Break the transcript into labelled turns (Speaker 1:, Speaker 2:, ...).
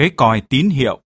Speaker 1: cái còi tín hiệu.